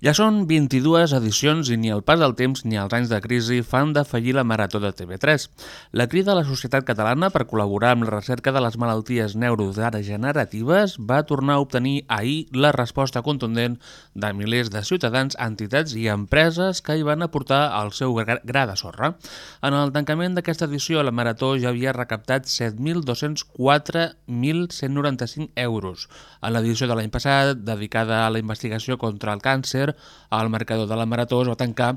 Ja són 22 edicions i ni el pas del temps ni els anys de crisi fan defallir la Marató de TV3. La crida a la societat catalana per col·laborar amb la recerca de les malalties neurodegeneratives va tornar a obtenir ahir la resposta contundent de milers de ciutadans, entitats i empreses que hi van aportar el seu gra de sorra. En el tancament d'aquesta edició, la Marató ja havia recaptat 7.204.195 euros. A l'edició de l'any passat, dedicada a la investigació contra el càncer, el marcador de la Marató es va tancar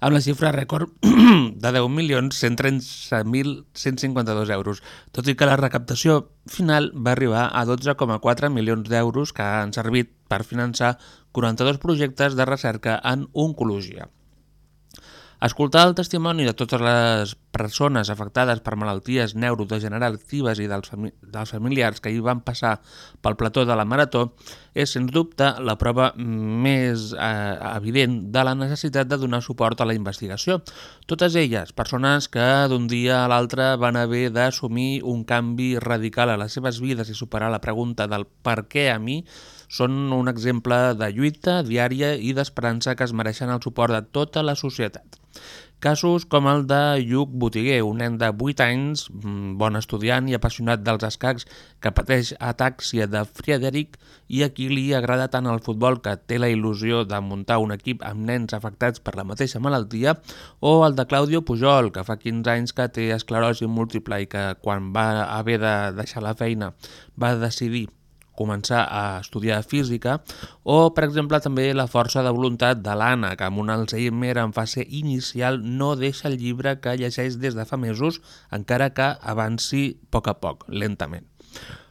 amb la xifra rècord de 10.130.152 euros, tot i que la recaptació final va arribar a 12,4 milions d'euros que han servit per finançar 42 projectes de recerca en oncologia. Escoltar el testimoni de totes les persones afectades per malalties neurodegeneratives i dels, fami dels familiars que hi van passar pel plató de la Marató és, sens dubte, la prova més eh, evident de la necessitat de donar suport a la investigació. Totes elles, persones que d'un dia a l'altre van haver d'assumir un canvi radical a les seves vides i superar la pregunta del per què a mi, són un exemple de lluita diària i d'esperança que es mereixen el suport de tota la societat. Casos com el de Lluc Botiguer, un nen de 8 anys, bon estudiant i apassionat dels escacs, que pateix atàxia de Friederic i a qui li agrada tant el futbol que té la il·lusió de muntar un equip amb nens afectats per la mateixa malaltia, o el de Claudio Pujol, que fa 15 anys que té esclerosi múltiple i que quan va haver de deixar la feina va decidir començar a estudiar física, o, per exemple, també la força de voluntat de l'Anna, que amb un Alzheimer en fase inicial no deixa el llibre que llegeix des de fa mesos, encara que avanci a poc a poc, lentament.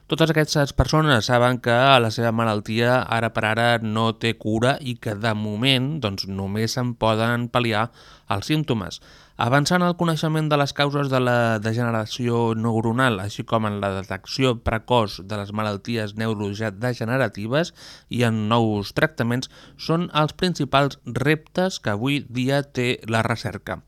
Totes aquestes persones saben que la seva malaltia ara per ara no té cura i que de moment doncs, només se'n poden pal·liar els símptomes avançant el coneixement de les causes de la degeneració neuronal, així com en la detecció precoç de les malalties neurodegeneratives i en nous tractaments, són els principals reptes que avui dia té la recerca.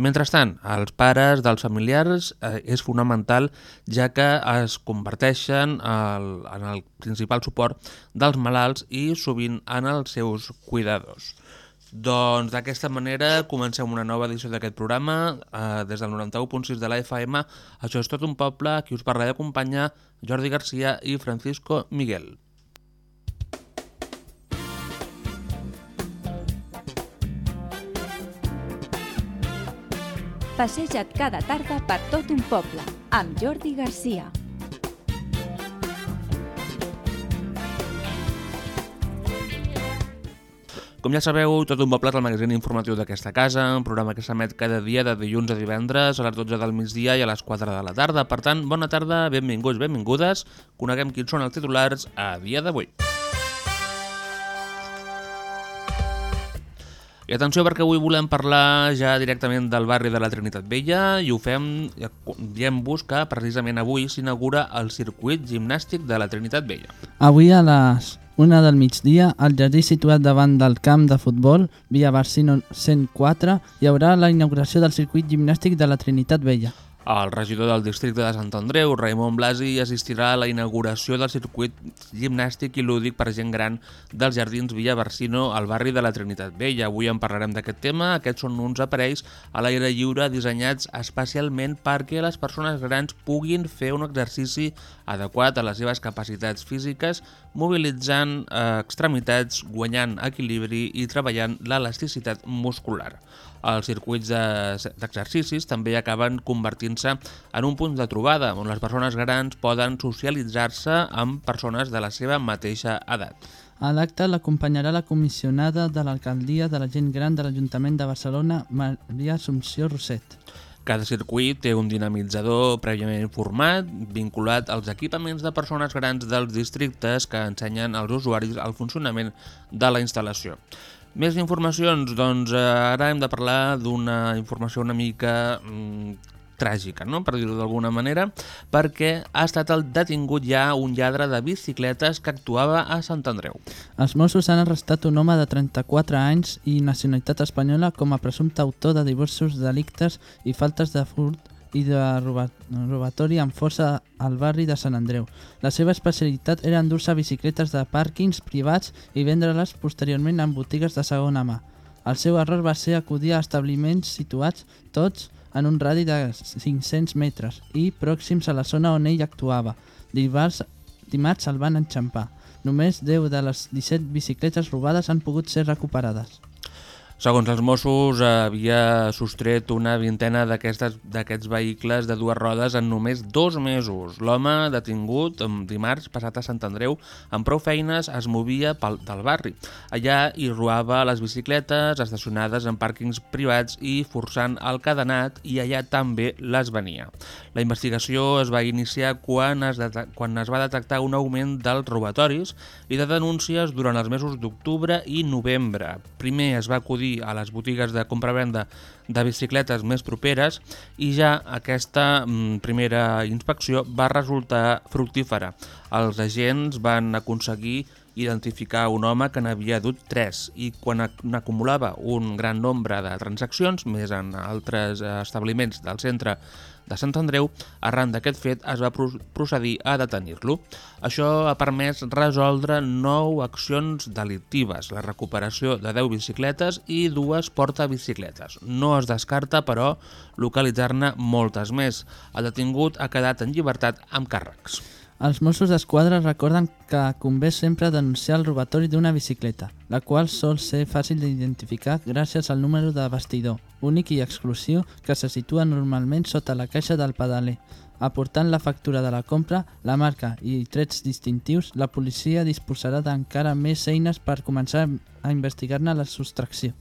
Mentrestant, els pares dels familiars eh, és fonamental ja que es converteixen el, en el principal suport dels malalts i sovint en els seus cuidadors. Doncs d'aquesta manera comencem una nova edició d'aquest programa eh, des del 91.6 de la FM. Això és tot un poble, qui us parla d'acompanyar Jordi Garcia i Francisco Miguel. Passeja't cada tarda per tot un poble amb Jordi Garcia. Com ja sabeu, tot un poble el magazín informatiu d'aquesta casa, un programa que s'emet cada dia de dilluns a divendres a les 12 del migdia i a les 4 de la tarda. Per tant, bona tarda, benvinguts, benvingudes, coneguem quins són els titulars a dia d'avui. I atenció perquè avui volem parlar ja directament del barri de la Trinitat Vella i ho fem dient-vos que precisament avui s'inaugura el circuit gimnàstic de la Trinitat Vella. Avui a les una del migdia, al jardí situat davant del camp de futbol, via Barsino 104, hi haurà la inauguració del circuit gimnàstic de la Trinitat Vella. El regidor del districte de Sant Andreu, Raimon Blasi, assistirà a la inauguració del circuit gimnàstic i lúdic per gent gran dels Jardins Villa Barsino al barri de la Trinitat Vella. Avui en parlarem d'aquest tema. Aquests són uns aparells a l'aire lliure dissenyats especialment perquè les persones grans puguin fer un exercici adequat a les seves capacitats físiques, mobilitzant eh, extremitats, guanyant equilibri i treballant l'elasticitat muscular. Els circuits d'exercicis també acaben convertint-se en un punt de trobada on les persones grans poden socialitzar-se amb persones de la seva mateixa edat. A l'acte l'acompanyarà la comissionada de l'alcaldia de la gent gran de l'Ajuntament de Barcelona, Maria Assumpció Roset. Cada circuit té un dinamitzador prèviament format, vinculat als equipaments de persones grans dels districtes que ensenyen als usuaris el funcionament de la instal·lació. Més informacions, doncs eh, ara hem de parlar d'una informació una mica mm, tràgica, no? per dir-ho d'alguna manera, perquè ha estat el detingut ja un lladre de bicicletes que actuava a Sant Andreu. Els Mossos han arrestat un home de 34 anys i nacionalitat espanyola com a presumpte autor de diversos delictes i faltes de furt i de roba- robatori amb força al barri de Sant Andreu. La seva especialitat era endur-se bicicletes de pàrquings privats i vendre-les posteriorment en botigues de segona mà. El seu error va ser acudir a establiments situats tots en un radi de 500 metres i pròxims a la zona on ell actuava. Dimarts, dimarts el van enxampar. Només 10 de les 17 bicicletes robades han pogut ser recuperades. Segons els Mossos, havia sostret una vintena d'aquests vehicles de dues rodes en només dos mesos. L'home detingut dimarts passat a Sant Andreu amb prou feines es movia pel, del barri. Allà hi robava les bicicletes estacionades en pàrquings privats i forçant el cadenat i allà també les venia. La investigació es va iniciar quan es, quan es va detectar un augment dels robatoris i de denúncies durant els mesos d'octubre i novembre. Primer es va acudir a les botigues de compra-venda de bicicletes més properes i ja aquesta mm, primera inspecció va resultar fructífera. Els agents van aconseguir identificar un home que n'havia dut 3 i quan ac- n'acumulava un gran nombre de transaccions, més en altres establiments del centre de Sant Andreu, arran d'aquest fet es va pro- procedir a detenir-lo. Això ha permès resoldre 9 accions delictives, la recuperació de 10 bicicletes i dues portabicicletes. No es descarta, però, localitzar-ne moltes més. El detingut ha quedat en llibertat amb càrrecs. Els Mossos d'Esquadra recorden que convé sempre denunciar el robatori d'una bicicleta, la qual sol ser fàcil d'identificar gràcies al número de bastidor, únic i exclusiu que se situa normalment sota la caixa del pedaler. Aportant la factura de la compra, la marca i trets distintius, la policia disposarà d'encara més eines per començar a investigar-ne la sostracció.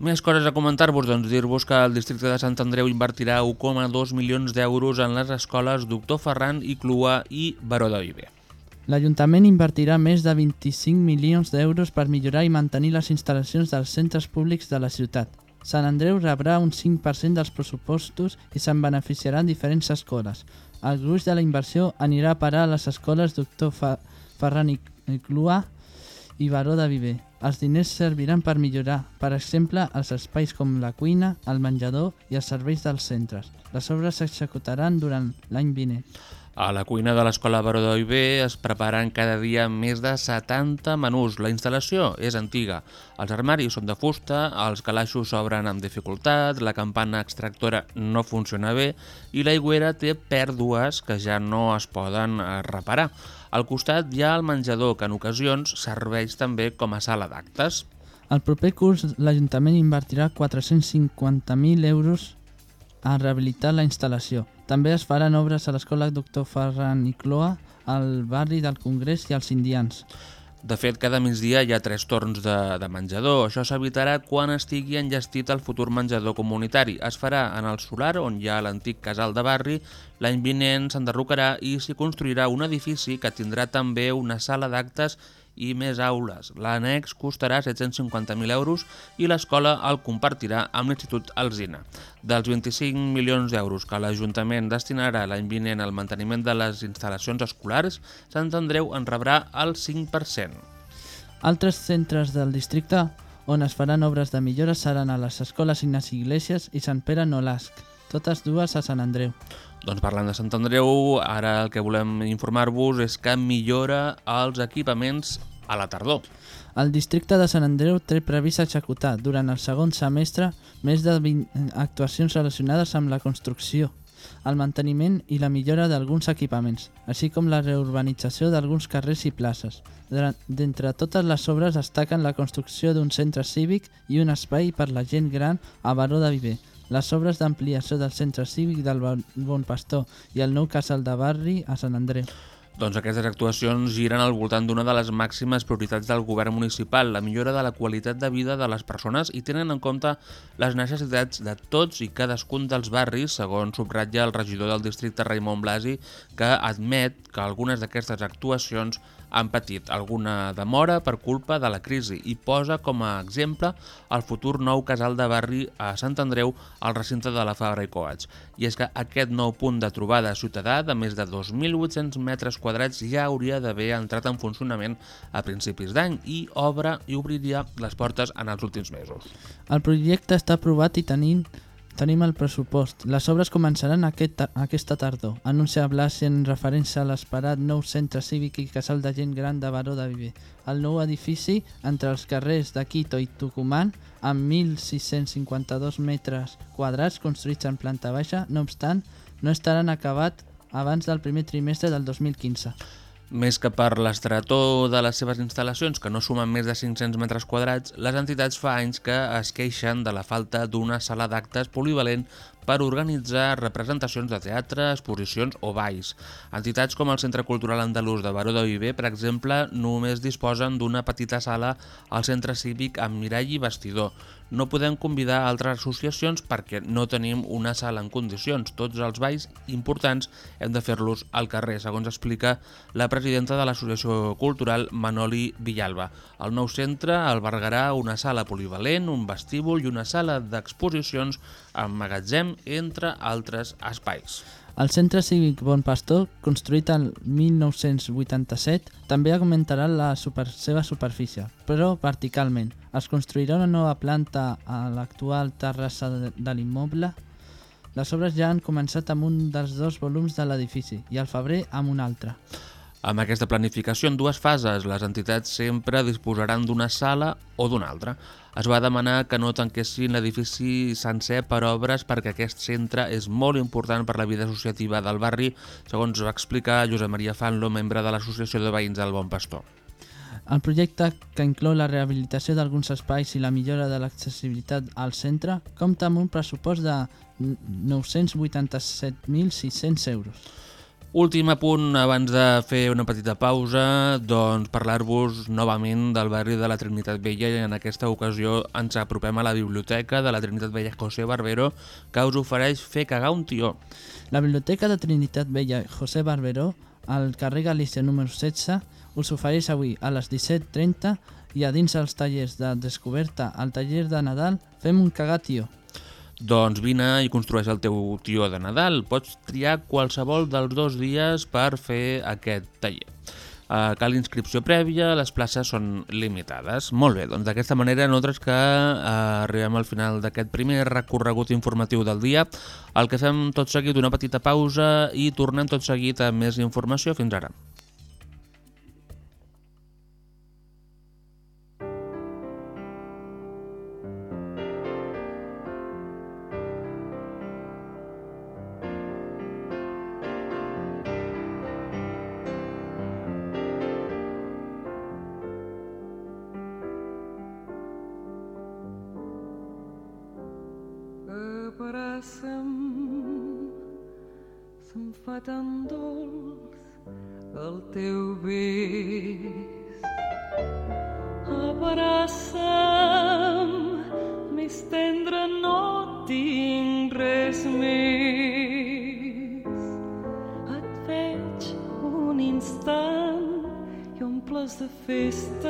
Més coses a comentar-vos, doncs dir-vos que el districte de Sant Andreu invertirà 1,2 milions d'euros en les escoles Doctor Ferran i Clua i Baró de Viver. L'Ajuntament invertirà més de 25 milions d'euros per millorar i mantenir les instal·lacions dels centres públics de la ciutat. Sant Andreu rebrà un 5% dels pressupostos i se'n beneficiaran diferents escoles. El gruix de la inversió anirà a parar a les escoles Doctor Ferran i Cluà i Baró de Viver. Els diners serviran per millorar, per exemple, els espais com la cuina, el menjador i els serveis dels centres. Les obres s'executaran durant l'any vinent. A la cuina de l'Escola Baró Viver es preparen cada dia més de 70 menús. La instal·lació és antiga. Els armaris són de fusta, els calaixos s'obren amb dificultat, la campana extractora no funciona bé i l'aigüera té pèrdues que ja no es poden reparar. Al costat hi ha el menjador, que en ocasions serveix també com a sala d'actes. El proper curs l'Ajuntament invertirà 450.000 euros a rehabilitar la instal·lació. També es faran obres a l'escola Doctor Ferran i Cloa, al barri del Congrés i als Indians. De fet, cada migdia hi ha tres torns de, de menjador. Això s'evitarà quan estigui enllestit el futur menjador comunitari. Es farà en el solar, on hi ha l'antic casal de barri. L'any vinent s'enderrocarà i s'hi construirà un edifici que tindrà també una sala d'actes més aules. L'annex costarà 750.000 euros i l'escola el compartirà amb l'Institut Alzina. Dels 25 milions d'euros que l'Ajuntament destinarà l'any vinent al manteniment de les instal·lacions escolars, Sant Andreu en rebrà el 5%. Altres centres del districte on es faran obres de millora seran a les escoles Ignasi Iglesias i Sant Pere Nolasc, totes dues a Sant Andreu. Doncs parlant de Sant Andreu, ara el que volem informar-vos és que millora els equipaments a la tardor. El districte de Sant Andreu té previst executar durant el segon semestre més de 20 actuacions relacionades amb la construcció, el manteniment i la millora d'alguns equipaments, així com la reurbanització d'alguns carrers i places. D'entre totes les obres destaquen la construcció d'un centre cívic i un espai per la gent gran a Baró de Viver, les obres d'ampliació del centre cívic del Bon Pastor i el nou casal de barri a Sant Andreu. Doncs aquestes actuacions giren al voltant d'una de les màximes prioritats del govern municipal, la millora de la qualitat de vida de les persones i tenen en compte les necessitats de tots i cadascun dels barris, segons subratlla el regidor del districte Raimon Blasi, que admet que algunes d'aquestes actuacions han patit alguna demora per culpa de la crisi i posa com a exemple el futur nou casal de barri a Sant Andreu al recinte de la Fabra i Coats. I és que aquest nou punt de trobada ciutadà de més de 2.800 metres quadrats ja hauria d'haver entrat en funcionament a principis d'any i obre i obriria les portes en els últims mesos. El projecte està aprovat i tenim, tenim el pressupost. Les obres començaran aquest, ta- aquesta tardor. Anuncia Blasi en referència a l'esperat nou centre cívic i casal de gent gran de Baró de Viver. El nou edifici entre els carrers de Quito i Tucumán amb 1.652 metres quadrats construïts en planta baixa, no obstant, no estaran acabat abans del primer trimestre del 2015. Més que per l'estretó de les seves instal·lacions, que no sumen més de 500 metres quadrats, les entitats fa anys que es queixen de la falta d'una sala d'actes polivalent per organitzar representacions de teatre, exposicions o balls. Entitats com el Centre Cultural Andalús de Baró de Viver, per exemple, només disposen d'una petita sala al centre cívic amb mirall i vestidor. No podem convidar altres associacions perquè no tenim una sala en condicions. Tots els balls importants hem de fer-los al carrer, segons explica la presidenta de l'Associació Cultural Manoli Villalba. El nou centre albergarà una sala polivalent, un vestíbul i una sala d'exposicions amb magatzem, entre altres espais. El Centre Cívic Bon Pastor, construït el 1987, també augmentarà la super, seva superfície, però verticalment. Es construirà una nova planta a l'actual terrassa de, de l'immoble. Les obres ja han començat amb un dels dos volums de l'edifici i al febrer amb un altre. Amb aquesta planificació en dues fases, les entitats sempre disposaran d'una sala o d'una altra. Es va demanar que no tanquessin l'edifici sencer per obres perquè aquest centre és molt important per la vida associativa del barri, segons va explicar Josep Maria Fanlo, membre de l'Associació de Veïns del Bon Pastor. El projecte, que inclou la rehabilitació d'alguns espais i la millora de l'accessibilitat al centre, compta amb un pressupost de 987.600 euros. Últim apunt abans de fer una petita pausa, doncs parlar-vos novament del barri de la Trinitat Vella i en aquesta ocasió ens apropem a la biblioteca de la Trinitat Vella José Barbero que us ofereix fer cagar un tió. La Biblioteca de Trinitat Vella José Barberó, al carrer Galícia número 16, us ofereix avui a les 17.30 i a dins els tallers de Descoberta al taller de Nadal fem un cagar tio. Doncs vine i construeix el teu tió de Nadal. Pots triar qualsevol dels dos dies per fer aquest taller. Uh, cal inscripció prèvia, les places són limitades. Molt bé, doncs d'aquesta manera nosaltres que uh, arribem al final d'aquest primer recorregut informatiu del dia. El que fem tot seguit una petita pausa i tornem tot seguit amb més informació. Fins ara. Festa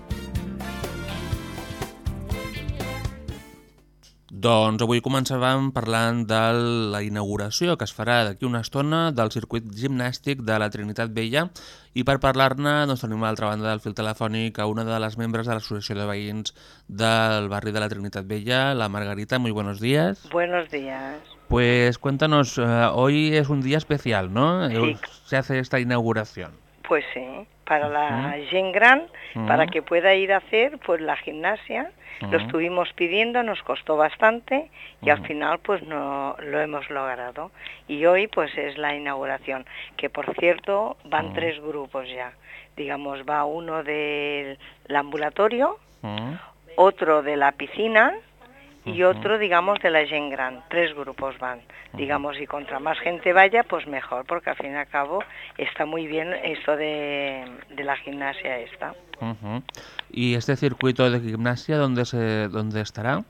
Doncs avui començàvem parlant de la inauguració que es farà d'aquí una estona del circuit gimnàstic de la Trinitat Vella i per parlar-ne doncs, tenim a l'altra banda del fil telefònic a una de les membres de l'Associació de Veïns del barri de la Trinitat Vella, la Margarita. Muy buenos días. Buenos días. Pues cuéntanos, eh, hoy es un día especial, ¿no? Sí. Se hace esta inauguración. Pues sí, para la gente gran, para que pueda ir a hacer pues la gimnasia. Lo estuvimos pidiendo, nos costó bastante y al final pues no lo hemos logrado. Y hoy pues es la inauguración, que por cierto van tres grupos ya. Digamos, va uno del ambulatorio, otro de la piscina y otro, digamos, de la Gen Gran. Tres grupos van, digamos, y contra más gente vaya, pues mejor, porque al fin y al cabo está muy bien esto de, de la gimnasia esta. ¿Y este circuito de gimnasia dónde, se, dónde estará?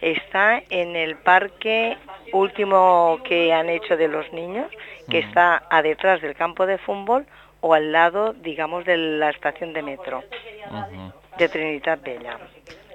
Está en el parque último que han hecho de los niños, que está a detrás del campo de fútbol o al lado, digamos, de la estación de metro de Trinidad Bella.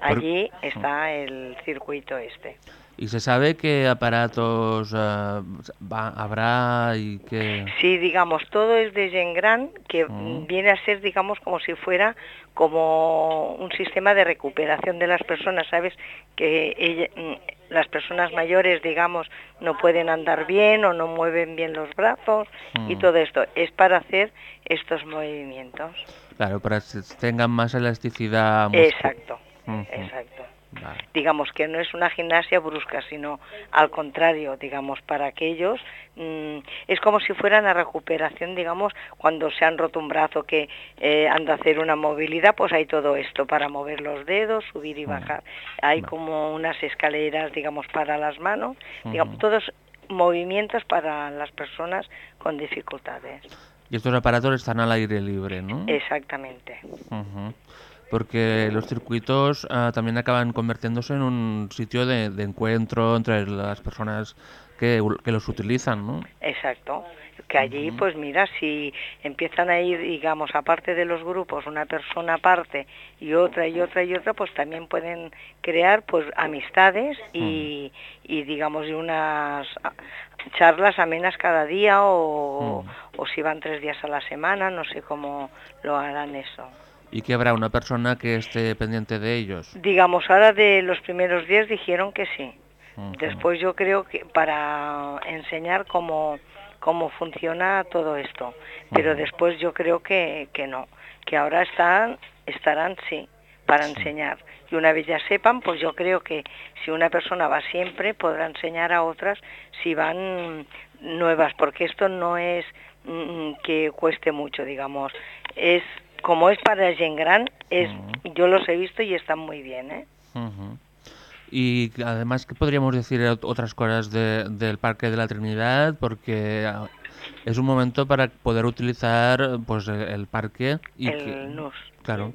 Allí está el circuito este. ¿Y se sabe qué aparatos eh, va- habrá y qué...? Sí, digamos, todo es de Gengran, que Mm. viene a ser, digamos, como si fuera como un sistema de recuperación de las personas, ¿sabes? Que ella- mm, las personas mayores, digamos, no pueden andar bien o no mueven bien los brazos y todo esto. Es para hacer estos movimientos. Claro, para que tengan más elasticidad. Exacto, Exacto. Vale. digamos que no es una gimnasia brusca, sino al contrario, digamos, para aquellos mm, es como si fuera una recuperación, digamos, cuando se han roto un brazo que eh, han de hacer una movilidad, pues hay todo esto para mover los dedos, subir y bajar. Hay como unas escaleras, digamos, para las manos, digamos, todos movimientos para las personas con dificultades. Y estos aparatos están al aire libre, ¿no? Exactamente. Porque los circuitos ah, también acaban convirtiéndose en un sitio de, de encuentro entre las personas que, que los utilizan, ¿no? Exacto. Que allí, pues mira, si empiezan a ir, digamos, aparte de los grupos, una persona aparte y otra y otra y otra, pues también pueden crear, pues, amistades y, y digamos, y unas charlas amenas cada día o, o si van tres días a la semana, no sé cómo lo harán eso. Y que habrá una persona que esté pendiente de ellos. Digamos, ahora de los primeros días dijeron que sí. Después yo creo que para enseñar cómo, cómo funciona todo esto. Pero después yo creo que, que no, que ahora están, estarán, sí, para enseñar. Y una vez ya sepan, pues yo creo que si una persona va siempre, podrá enseñar a otras si van nuevas, porque esto no es mm, que cueste mucho, digamos. Es como es para gent gran, es, yo los he visto y están muy bien, ¿eh? Y además, ¿qué podríamos decir ot- otras cosas de- del Parque de la Trinidad? Porque ah, es un momento para poder utilizar pues el, el parque y El que- NUS. Claro.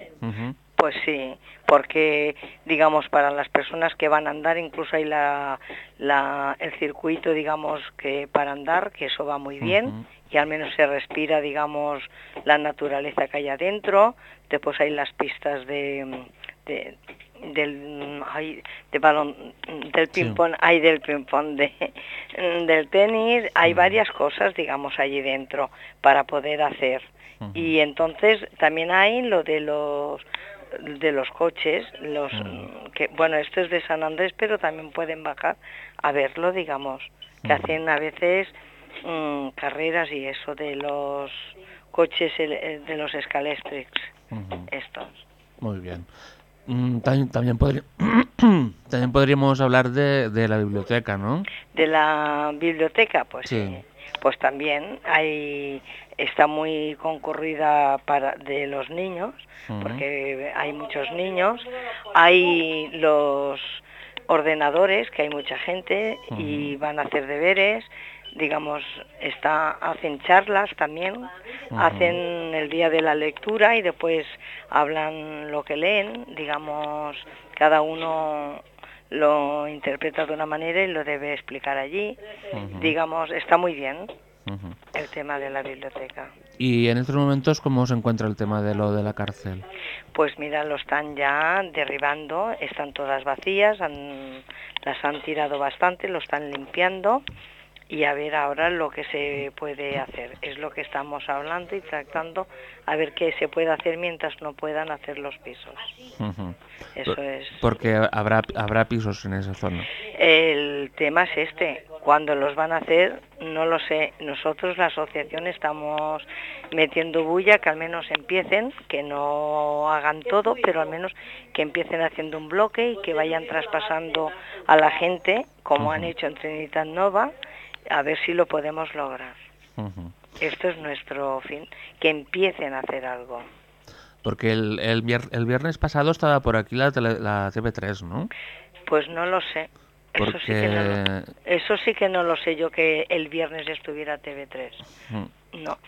Pues sí, porque digamos para las personas que van a andar, incluso hay la, la- el circuito, digamos que para andar, que eso va muy bien. Y al menos se respira, digamos, la naturaleza que hay adentro. Después hay las pistas de, de- del ay, de balón del ping pong, hay del ping pong de del tenis, hay varias cosas, digamos, allí dentro para poder hacer. Y entonces también hay lo de los de los coches, los que bueno, esto es de San Andrés, pero también pueden bajar a verlo, digamos, que hacen a veces mm, carreras y eso de los coches de los Scalextrics, ujú. estos. Muy bien. Mm, También, también, podríamos hablar de, de la biblioteca, ¿no? De la biblioteca, pues Sí. Pues también hay está muy concurrida para de los niños, porque hay muchos niños, hay los ordenadores, que hay mucha gente y van a hacer deberes, digamos, está hacen charlas también, hacen el día de la lectura y después hablan lo que leen, digamos, cada uno lo interpreta de una manera y lo debe explicar allí. Digamos, está muy bien el tema de la biblioteca. Y en estos momentos, ¿cómo se encuentra el tema de lo de la cárcel? Pues mira, lo están ya derribando, están todas vacías, han- las han tirado bastante, lo están limpiando y a ver ahora lo que se puede hacer. Es lo que estamos hablando y tratando a ver qué se puede hacer mientras no puedan hacer los pisos. Eso es. Porque habrá, habrá pisos en esa zona. El tema es este. Cuando los van a hacer, no lo sé. Nosotros, la asociación, estamos metiendo bulla que al menos empiecen, que no hagan todo, pero al menos que empiecen haciendo un bloque y que vayan traspasando a la gente, como han hecho en Trinidad Nova, a ver si lo podemos lograr. Esto es nuestro fin, que empiecen a hacer algo. Porque el, el, vier- el viernes pasado estaba por aquí la, tele- la TV3, ¿no? Pues no lo sé. Eso sí, que no lo, eso sí que no lo sé yo que el viernes estuviera TV3. Mm. No.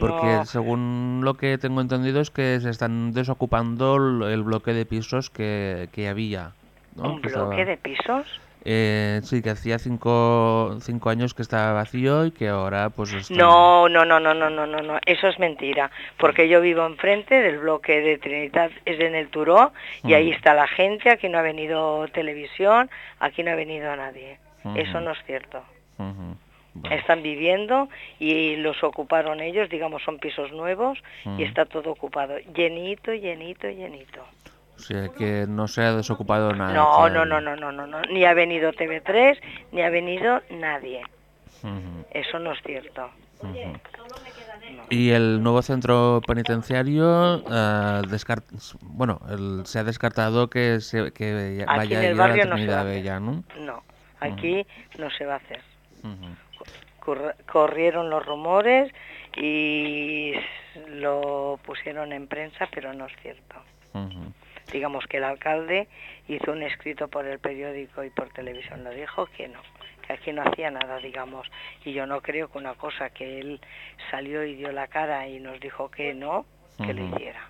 Porque no. según lo que tengo entendido es que se están desocupando el el bloque de pisos que, que había. ¿no? ¿Un Que bloque estaba- de pisos? Eh, sí, que hacía cinco, cinco años que estaba vacío y que ahora pues está... No, no, no, no, no, no, no, no, eso es mentira, porque yo vivo enfrente del bloque de Trinidad, es en el Turó, y ahí está la gente, aquí no ha venido televisión, aquí no ha venido nadie. Eso no es cierto. Bueno, Están viviendo y los ocuparon ellos, digamos, son pisos nuevos y está todo ocupado, llenito, llenito, llenito. O sea, que no se ha desocupado nada. No, no, no, no, no, no, no, ni ha venido TV3, ni ha venido nadie. Ujú, Eso no es cierto. ujú. Y el nuevo centro penitenciario, eh, descar- bueno, el- se ha descartado que, se, que vaya a ir a la no Trinidad hacer. Bella, ¿no? No, aquí no se va a hacer. Corrieron los rumores y lo pusieron en prensa, pero no es cierto. Digamos que el alcalde hizo un escrito por el periódico y por televisión, lo dijo que no, que aquí no hacía nada, digamos. Y yo no creo que una cosa que él salió y dio la cara y nos dijo que no, que lo Ujú. hiciera.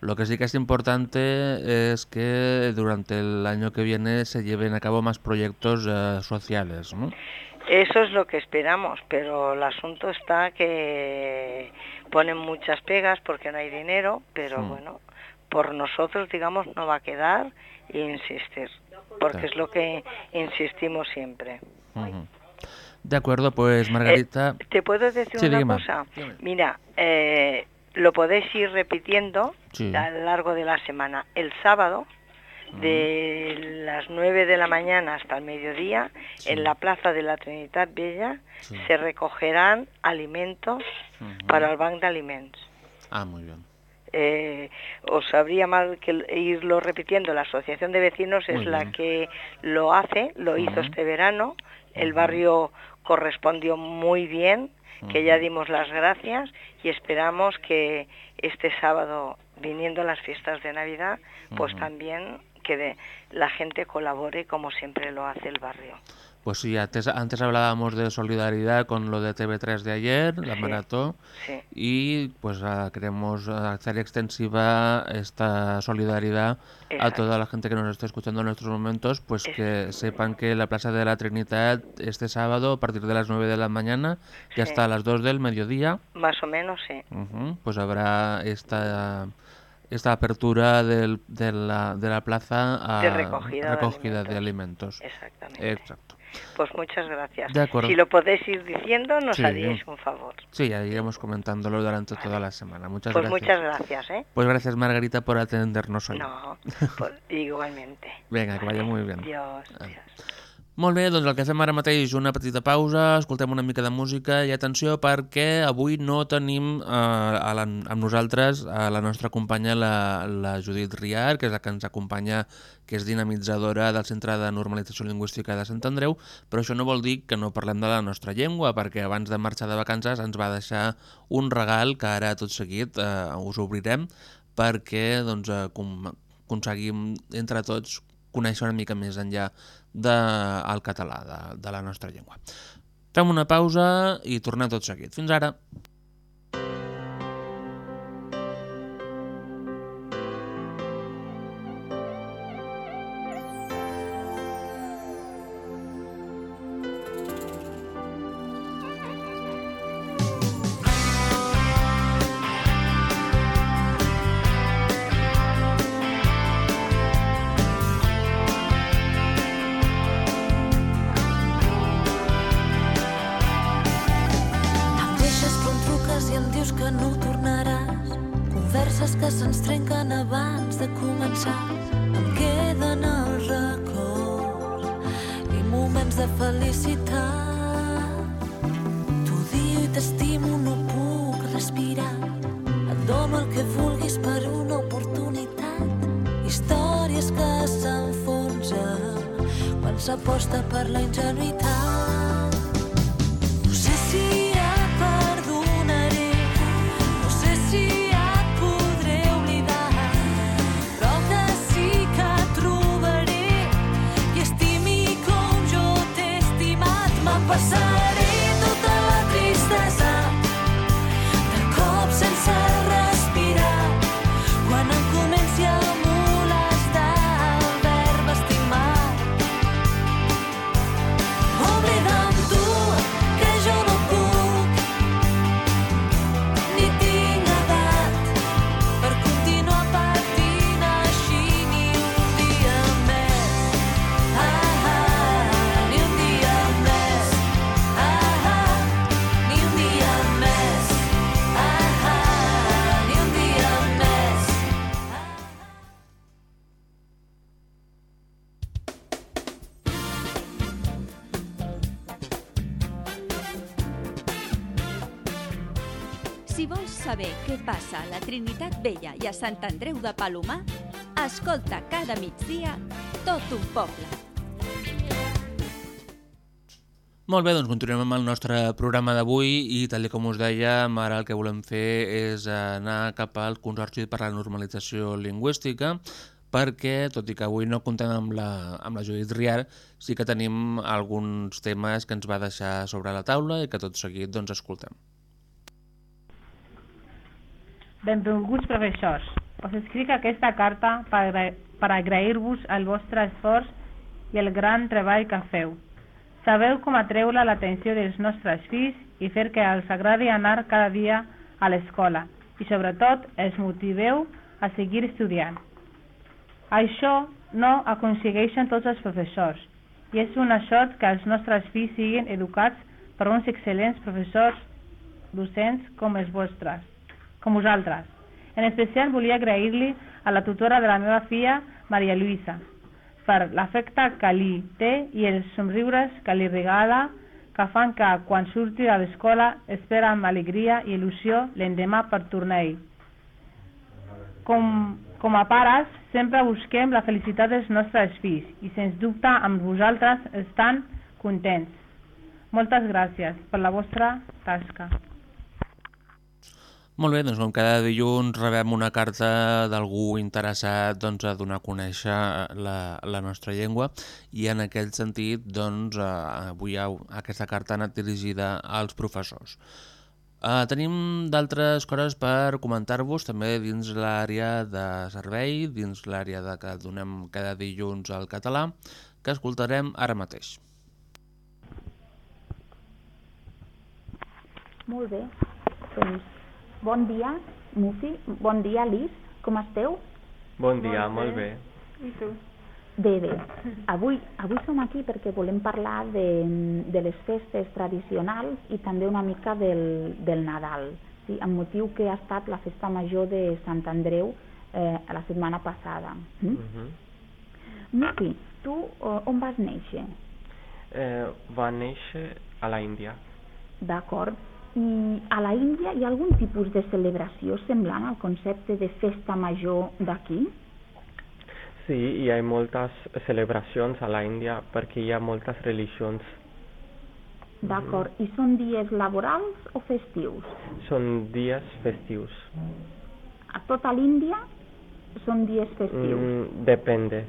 Lo que sí que es importante es que durante el año que viene se lleven a cabo más proyectos eh, sociales, ¿no? Eso es lo que esperamos, pero el asunto está que ponen muchas pegas porque no hay dinero, pero Mm. bueno, por nosotros, digamos, no va a quedar e insistir, porque es lo que insistimos siempre. De acuerdo, pues Margarita. Eh, ¿Te puedo decir Sí, una dígame. cosa? Mira, eh, lo podéis ir repitiendo Sí. a lo largo de la semana. El sábado, de las 9 de la mañana hasta el mediodía, Sí. en la Plaza de la Trinidad Bella, Sí. se recogerán alimentos para el Banc d'Aliments. Ah, muy bien. Eh, os sabría mal que irlo repitiendo. La Asociación de Vecinos es la que lo hace, lo hizo este verano. El barrio correspondió muy bien, que ya dimos las gracias y esperamos que este sábado, viniendo las fiestas de Navidad, pues también que de- la gente colabore como siempre lo hace el barrio. Pues sí, antes, antes hablábamos de solidaridad con lo de TV3 de ayer, la Sí. maratón, Sí. y pues ah, queremos hacer extensiva esta solidaridad a toda la gente que nos está escuchando en estos momentos, pues que sepan que la Plaza de la Trinidad este sábado a partir de las 9 de la mañana y Sí. hasta las 2 del mediodía, Más o menos, sí. pues habrá esta esta apertura del- de, la, de la plaza a De recogida de recogida de alimentos. Exactamente. Exacto. Pues muchas gracias. De acuerdo. Si lo podéis ir diciendo, nos Sí. haríais un favor. Sí, ya iremos comentándolo durante toda la semana. Muchas Pues gracias. muchas gracias, ¿eh? Pues gracias, Margarita, por atendernos hoy. No, pues, igualmente. Vinga, que vaya molt bé. Dios, Ah. Dios. Molt bé, doncs el que fem ara mateix una petita pausa, escoltem una mica de música i atenció perquè avui no tenim eh, a la, amb nosaltres a la nostra companya, la, la Judit Riar, que és la que ens acompanya, que és dinamitzadora del Centre de Normalització Lingüística de Sant Andreu, però això no vol dir que no parlem de la nostra llengua, perquè abans de marxar de vacances ens va deixar un regal que ara tot seguit eh, us obrirem perquè doncs, eh, com, aconseguim entre tots conèixer una mica més enllà del català, de, de la nostra llengua. Fem una pausa i tornem tot seguit. Fins ara. Trinitat Vella i a Sant Andreu de Palomar, escolta cada migdia tot un poble. Molt bé, doncs continuem amb el nostre programa d'avui i tal com us dèiem, ara el que volem fer és anar cap al Consorci per la Normalització Lingüística perquè, tot i que avui no comptem amb la, amb la Judit Riar, sí que tenim alguns temes que ens va deixar sobre la taula i que tot seguit doncs, escoltem. Benvinguts professors. Us escric aquesta carta per, per agrair-vos el vostre esforç i el gran treball que feu. Sabeu com atreure l'atenció dels nostres fills i fer que els agradi anar cada dia a l'escola i sobretot els motiveu a seguir estudiant. Això no aconsegueixen tots els professors i és una sort que els nostres fills siguin educats per uns excel·lents professors docents com els vostres, com vosaltres. En especial volia agrair-li a la tutora de la meva filla, Maria Lluïsa, per l'afecte que li té i els somriures que li regala que fan que quan surti de l'escola espera amb alegria i il·lusió l'endemà per tornar-hi. com, com a pares, sempre busquem la felicitat dels nostres fills i, sens dubte, amb vosaltres estan contents. Moltes gràcies per la vostra tasca. Molt bé, doncs com cada dilluns rebem una carta d'algú interessat doncs, a donar a conèixer la, la nostra llengua i en aquest sentit doncs, eh, avui aquesta carta ha anat dirigida als professors. Uh, tenim d'altres coses per comentar-vos també dins l'àrea de servei, dins l'àrea de que donem cada dilluns al català, que escoltarem ara mateix. Molt bé. Doncs bon dia, Mufi. Bon dia, Lis. Com esteu? Bon dia, molt bé. I tu? Bé, bé. Avui, avui som aquí perquè volem parlar de, de les festes tradicionals i també una mica del, del Nadal, sí? amb motiu que ha estat la festa major de Sant Andreu eh, la setmana passada. Mm? Mm -hmm. Mufi, tu eh, on vas néixer? eh, va néixer a la Índia. D'acord. I a la Índia hi ha algun tipus de celebració semblant al concepte de festa major d'aquí? Sí, hi ha moltes celebracions a la Índia perquè hi ha moltes religions. D'acord. I són dies laborals o festius? Són dies festius. A tota l'Índia són dies festius. Mm, depende.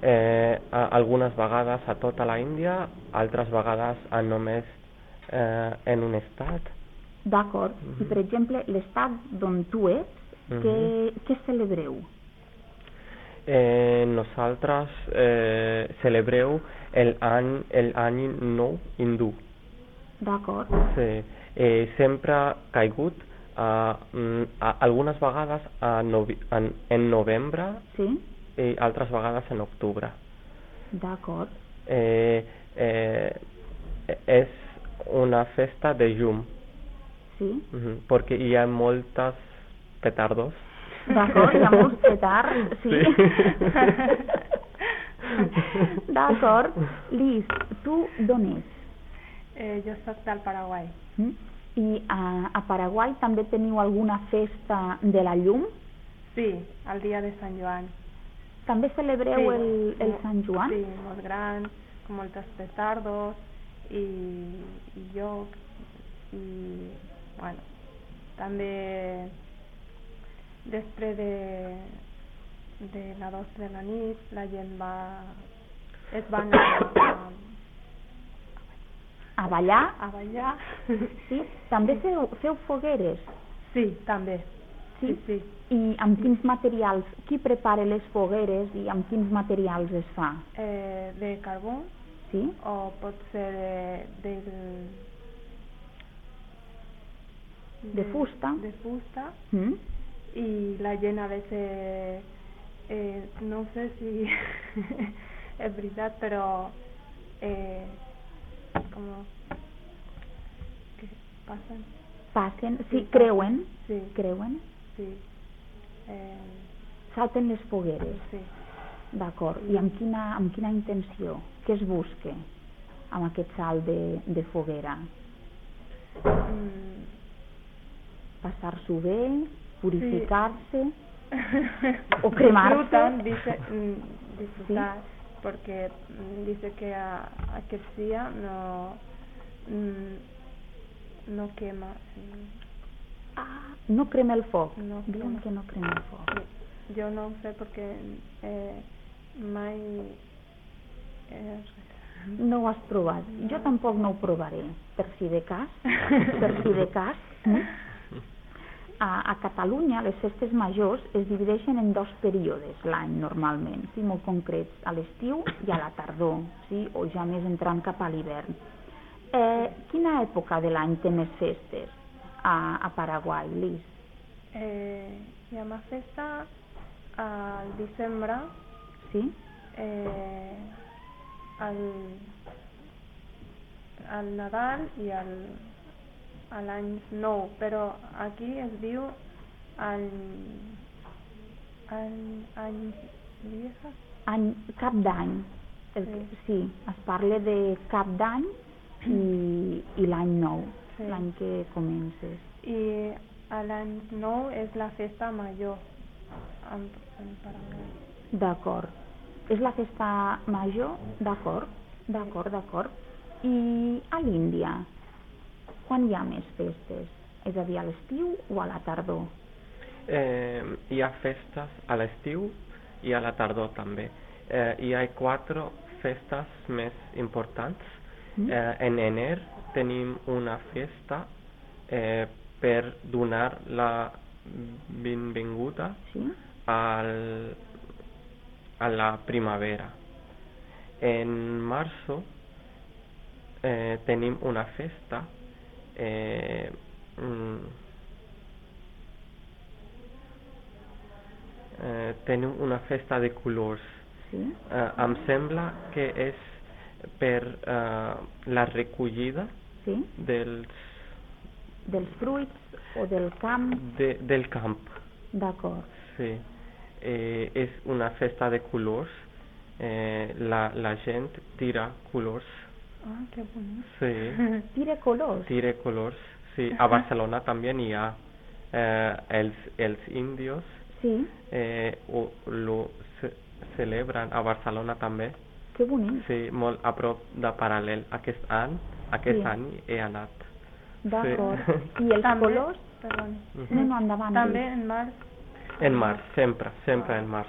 Eh, a, algunes vegades a tota la Índia, altres vegades a només eh, en un estat. D'acord. I per exemple, l'estat d'on tu ets, Mhm. què, què celebreu? Eh, nosaltres eh, celebreu el any, el any nou hindú. D'acord. Sí. Eh, sempre ha caigut a, mm, a, algunes vegades a novi, en, en novembre Sí? i altres vegades en octubre. D'acord. Eh, eh, és una festa de llum, Sí? perquè hi ha moltes petardos. D'acord, hi ha molts petards, sí. D'acord. Lis, tu d'on ets? Eh, jo soc del Paraguai. Mm? I a, a Paraguai també teniu alguna festa de la llum? Sí, el dia de Sant Joan. També celebreu Sí, el, el mo- Sant Joan? Sí, molt gran, amb moltes petardos i, i i, bueno, també després de, de la 2 de la nit la gent va es va anar a, A ballar? a ballar Sí? També feu, feu fogueres? sí, també Sí? sí, I amb quins materials? Qui prepara les fogueres i amb quins materials es fa? eh, de carbó Sí? o pot ser de, del De fusta? de fusta Mm? y la gent a veces eh, no sé si es veritat però eh, como que passen Passen? Sí, Sí, creuen? sí, Creuen? sí eh, Salten les fogueres? sí D'acord. I amb quina, amb quina intenció? Què es busca amb aquest salt de, de foguera? mm, Passar-s'ho bé? Purificar-se? o cremarse. dice mm, disfrutar porque mm, dice que a, aquel día no mm, no quema Ah, no crema el foc. No crema. que no crema el foc. sí. yo no sé porque eh, mai eh, No ho has provat. Jo tampoc no ho provaré, per si de cas. per si de cas. Mm? A, a Catalunya les festes majors es divideixen en dos períodes l'any normalment, sí, molt concrets, a l'estiu i a la tardor, sí, o ja més entrant cap a l'hivern. Eh, quina època de l'any té més festes a, a Paraguai, Lis? eh, hi ha una festa al desembre Sí? eh, al, al Nadal i al, a l'any nou, però aquí es diu al, al any vieja. Any, cap d'any. Sí. Sí, es parla de cap d'any i, i l'any nou, Sí. l'any que comences. I a l'any nou és la festa major en, en paral·lel. D'acord. És la festa major? D'acord, d'acord, d'acord. I a l'Índia, quan hi ha més festes? És a dir, a l'estiu o a la tardor? Eh, hi ha festes a l'estiu i a la tardor també. Eh, hi ha quatre festes més importants. Mm. Eh, en ener tenim una festa eh, per donar la benvinguda Sí? al, a la primavera. En marzo eh, tenim una festa eh, mm, eh, tenim una festa de colors. Sí? Eh, em sembla que és per eh, la recollida Sí? dels, Dels fruits o del camp? de, del camp. D'acord. Sí. Eh, és una festa de colors. Eh, la, la gent tira colors. Ah, que bonic. Sí. Tire colors? Tira colors. Sí. A Barcelona també hi ha eh, els, els indios. Sí? Eh, ho, lo ce celebren a Barcelona també. Que bonic. Sí, molt a prop de paral·lel. Aquest any, aquest Sí. any he anat. D'acord. Sí. I els També- colors? Perdoni. Mhm. No, no, endavant. També en març. En març, sempre, sempre en març.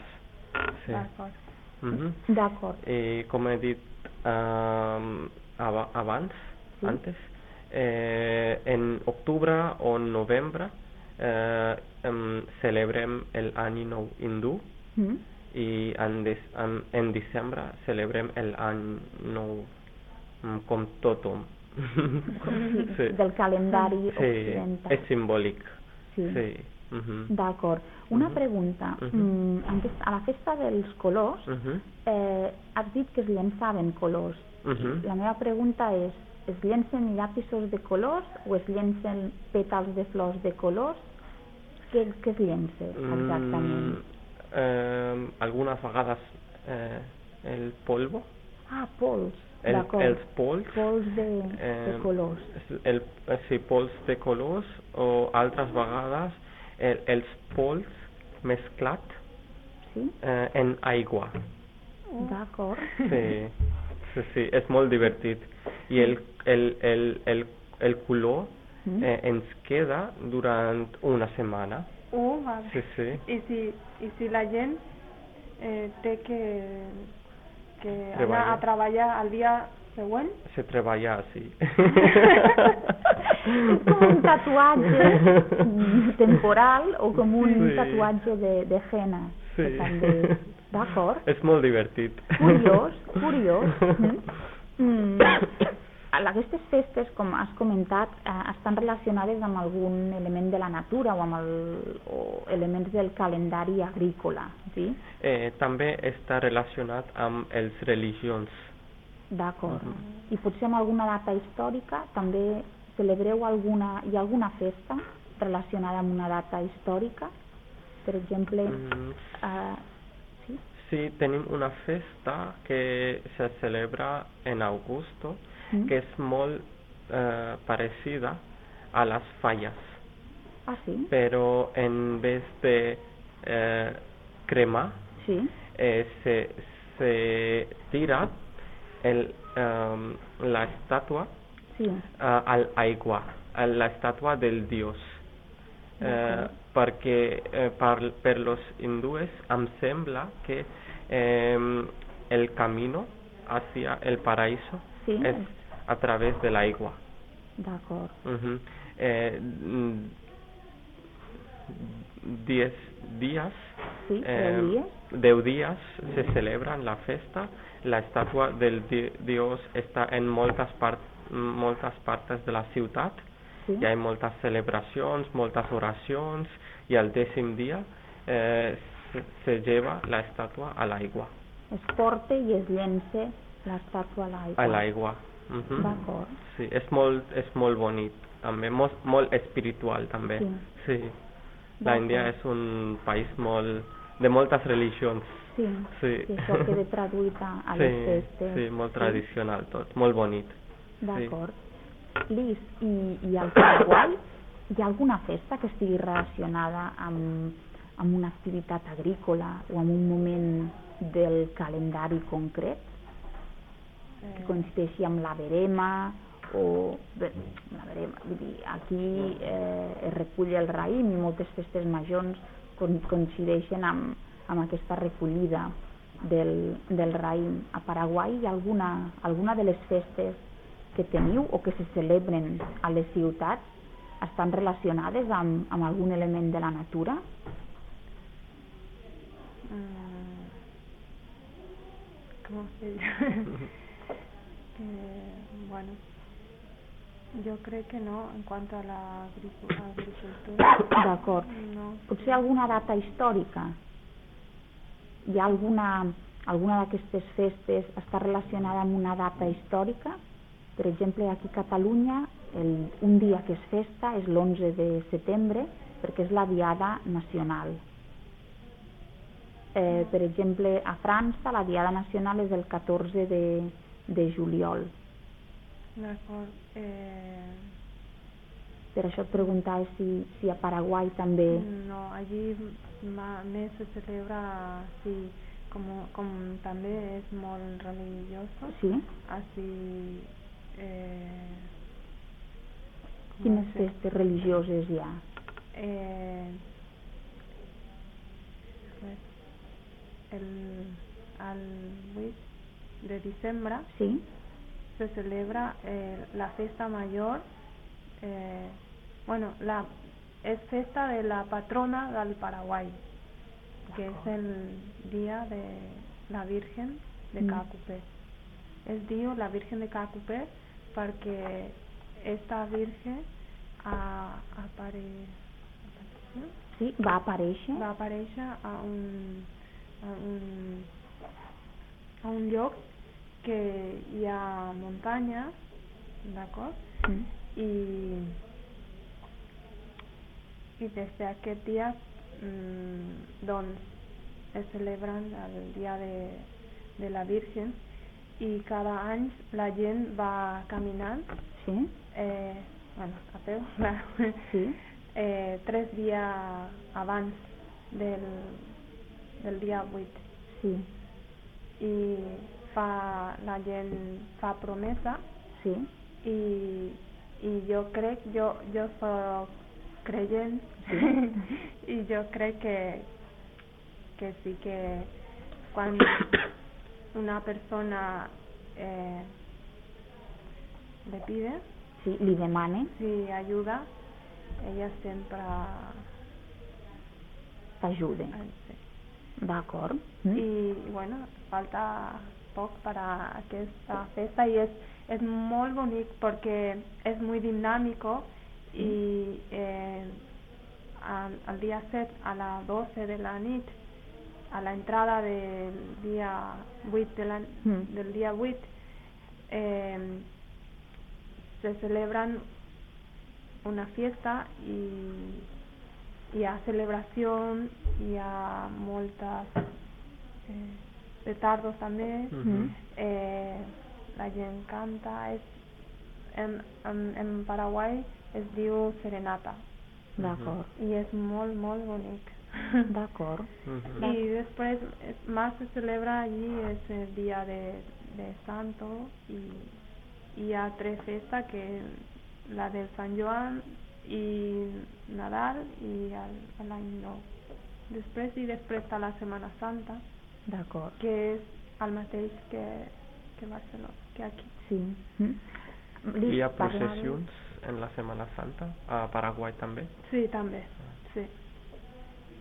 Sí. D'acord. Mhm. D'acord. I com he dit um, aba- abans, Sí. antes, eh, en octubre o en novembre eh, em, celebrem el any nou hindú Mm? i en, des, en, en diciembre celebrem el any nou mm, com tothom. Sí, del calendari sí, occidental. és simbòlic. Sí. sí. Mhm. D'acord. Una Mhm. pregunta. Mhm. Mm, en aquest- a la festa dels colors, Mhm. eh, has dit que es llençaven colors. Mhm. La meva pregunta és, es llencen llapisos de colors o es llencen pètals de flors de colors? Què, què es llença exactament? Mm, eh, algunes vegades eh, el polvo, Ah, pols. el, els pols, Pols de, eh, de colors. el, sí, pols de colors o altres vegades el, els pols mesclat Sí? eh, en aigua. D'acord. Sí, sí, sí, és molt divertit. I el, el, el, el, el color Mm. eh, ens queda durant una setmana. Uh, vale. Sí, sí. I si, i si la gent eh, té que, que anar a treballar el dia següent, Se treballa. És com un tatuatge temporal o com un Sí. tatuatge de, de henna. Sí. D'acord. És molt divertit. Curiós, curiós. Mm. Mm. Aquestes festes, com has comentat, eh, estan relacionades amb algun element de la natura o amb el, o elements del calendari agrícola, sí? Eh, també està relacionat amb els religions. D'acord. I potser amb alguna data històrica també celebreu alguna, hi ha alguna festa relacionada amb una data històrica? Per exemple, Mm, eh, sí? sí, tenim una festa que se celebra en agosto, Mm. que és molt eh, parecida a les falles, Ah, sí? però en vez de eh, cremar, Sí? eh, se, se tira el, em, la estàtua Sí. uh, al aigua, a la estàtua del dios. Eh, D'acord. perquè eh, per, per los hindúes em sembla que eh, el camino hacia el paraíso Sí. es a través de l'aigua. D'acord. Ujú. Eh, mm, diez días, Sí, eh, dies. deu días se celebran la festa. La estàtua del di dios està en moltes, part, moltes partes de la ciutat. Sí. Hi ha moltes celebracions, moltes oracions i el dècim dia eh, se, se lleva la estàtua a l'aigua. Es porta i es llença l'estàtua a l'aigua. A l'aigua. Mhm. D'acord. Sí, és molt, és molt bonic, també, molt, molt espiritual també. Sí. sí. D'acord. L'Índia és un país molt, de moltes religions. Sí, Sí. sí això queda traduït a, sí, les festes. sí, molt tradicional tot, molt bonic. D'acord. Lis, i, i al Paraguai hi ha alguna festa que estigui relacionada amb, amb una activitat agrícola o amb un moment del calendari concret que coincideixi amb la verema o bé, la verema, vull dir, aquí eh, es recull el raïm i moltes festes majors coincideixen amb, amb aquesta recollida del, del raïm. A Paraguai hi ha alguna, alguna de les festes que teniu o que se celebren a les ciutats estan relacionades amb, amb algun element de la natura? Mm, ¿Cómo se llama? Eh, bueno, yo creo que no en cuanto a la agricu- agricultura. D'acord. No. Potser alguna data històrica? Hi ha alguna, alguna d'aquestes festes està relacionada amb una data històrica? Per exemple, aquí a Catalunya el, un dia que és festa és l'11 de setembre perquè és la Diada Nacional. Eh, per exemple, a França la Diada Nacional és el 14 de, de juliol. D'acord. Eh, Per això et preguntava si, si a Paraguai també... no, allí més se celebra así, como, como también es muy religioso. Sí. Así. Eh, ¿cómo Quines festes religioses hi ha? Eh, el, al 8 de diciembre Sí. Se celebra eh, la fiesta mayor, eh, bueno, la es fiesta de la patrona del Paraguay, que es el día de la Virgen de. Cacupé. Es día la Virgen de Cacupé porque esta Virgen a, apare, Sí, va aparèixer. va aparèixer a un, a un, a un lloc que hi ha muntanya, d'acord? Mm. I, i des d'aquest dia mm, doncs es celebren el dia de, de la Virgen i cada any la gent va caminant Sí. eh, bueno, a peu, clar, Sí. eh, tres dies abans del, del dia 8 Sí. i fa, la gent fa promesa Sí. i, i jo crec, jo, jo soc creient i jo crec que, que sí que quan una persona eh, le pide Sí, li demane si ayuda, ella sempre t'ajude. sí. D'acord. i bueno, falta poc per a aquesta festa i és, és molt bonic perquè és molt dinàmic i eh, al, al dia 7 a les 12 de la nit a la entrada del dia 8 de la, Mm. del dia 8 eh, se celebran una fiesta i hi ha celebració, hi ha moltes eh, petardos també, Mhm. eh, la gent canta, és, en, en, en Paraguai es diu serenata D'acord. i és molt, molt bonic. D'acord. Y después eh, más se celebra allí es el día de, de Santo y, y hay tres fiestas que la del San Joan y Nadal y al, al año nou. Després i després està la Setmana Santa D'acord. que és el mateix que, que Barcelona, que aquí. Sí. Mm. Hi ha processions en la Setmana Santa a Paraguai també? Sí, també, sí.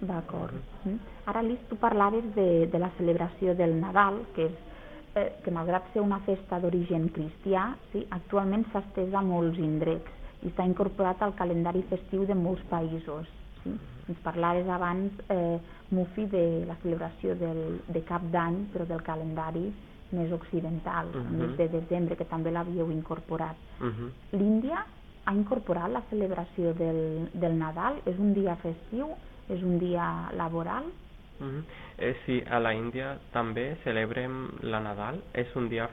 D'acord. Mm. Ara, Lis, tu parlaves de, de la celebració del Nadal, que, és, eh, que malgrat ser una festa d'origen cristià, sí, actualment s'ha estès a molts indrets i està incorporat al calendari festiu de molts països. Sí? Ens parlaves abans, eh, Mufi, de la celebració del, de Cap d'Any, però del calendari més occidental, el Mhm. mes de desembre, que també l'havíeu incorporat. Mhm. L'Índia ha incorporat la celebració del, del Nadal? És un dia festiu? És un dia laboral? Mhm. Eh, sí, a la Índia també celebrem la Nadal, és un dia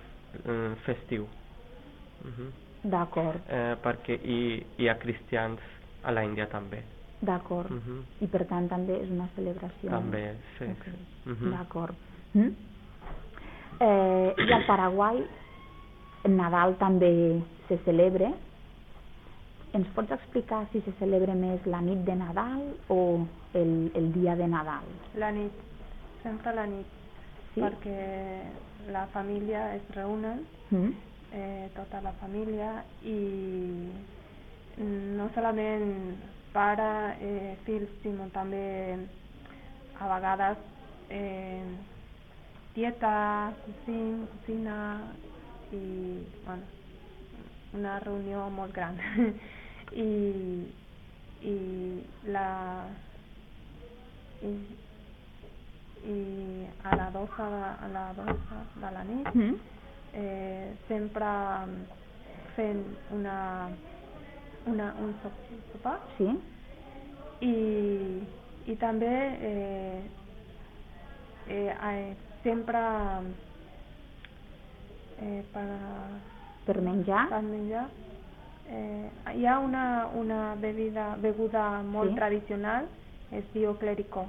eh, festiu. Mhm. D'acord. Eh, perquè hi, hi ha cristians a la Índia també. D'acord. Mhm. I per tant també és una celebració. També, sí. Ok. Mhm. D'acord. Mm? Eh, I al Paraguai Nadal també se celebra. Ens pots explicar si se celebra més la nit de Nadal o el, el dia de Nadal? La nit, sempre la nit, Sí? perquè la família es reúnen, Mm? eh, tota la família, i no solament pare, eh, fills, sinó també a vegades eh, tieta, cosín, cosina, i bueno, una reunió molt gran. I, i la i, i a la 12 de, a la 12 de la nit Mm? eh, sempre fent una, una, un sop- sopar Sí? i, i també eh, eh, sempre eh, per, Per menjar? per menjar eh, hi ha una, una bebida, beguda molt Sí. tradicional es diu clericó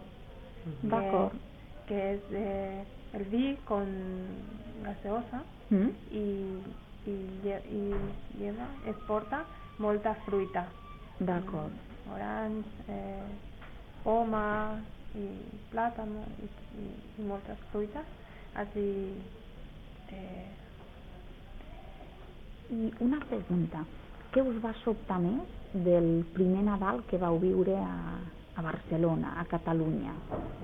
que, D'acord. que és eh, el vi con gaseosa Mm? i, i, lle- i lleva, es porta molta fruita D'acord. orange, eh, poma i plàtano i, i, i moltes fruites així eh, I una pregunta. Què us va sobtar més del primer Nadal que vau viure a, a Barcelona, a Catalunya?